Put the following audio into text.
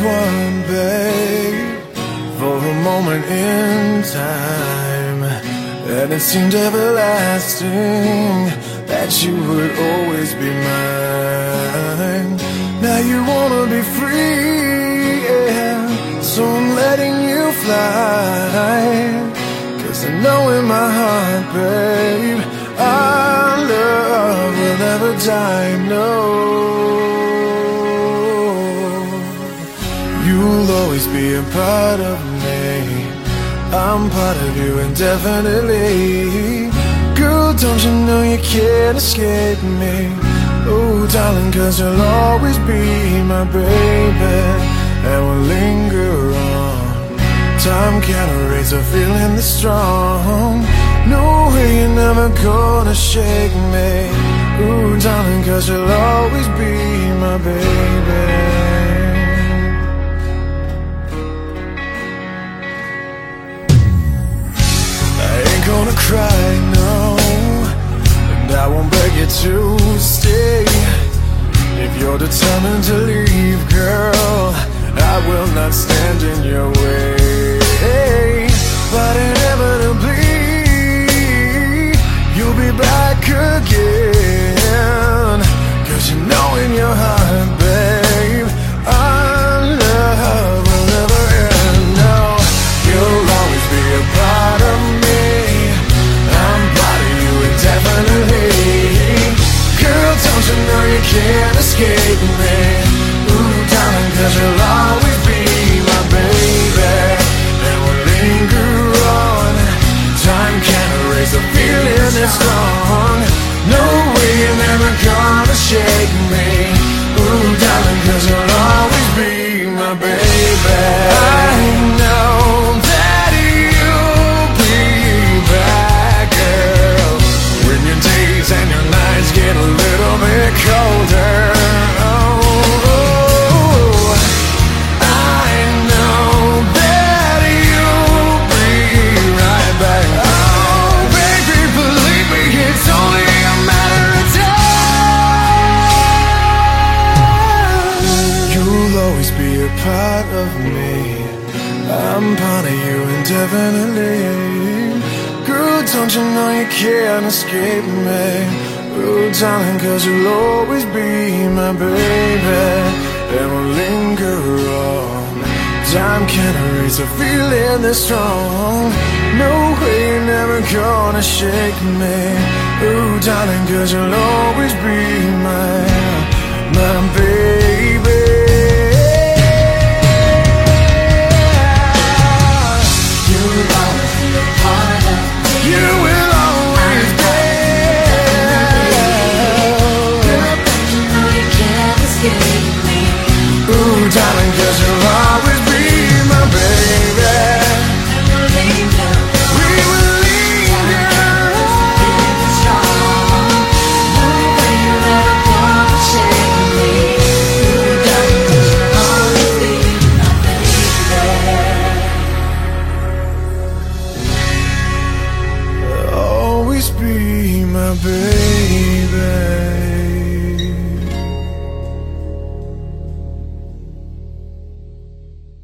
one, babe, for a moment in time, and it seemed everlasting that you would always be mine. Now you wanna be free, yeah, so I'm letting you fly. Cause I know in my heart, babe, our love will never die, no. You'll always be a part of me. I'm part of you indefinitely. Girl, don't you know you can't escape me? Oh, darling, cause you'll always be my baby. And we'll linger on. Time can't erase a feeling this strong. No way you're never gonna shake me. Ooh, darling, cause you'll always be my baby. To stay. If you're determined to leave, girl cause a part of me. I'm part of you indefinitely. Girl, don't you know you can't escape me? Oh, darling, cause you'll always be my baby. And we'll linger on. Time can't erase a feeling this strong. No way you're never gonna shake me. Oh, darling, cause you'll always be. baby.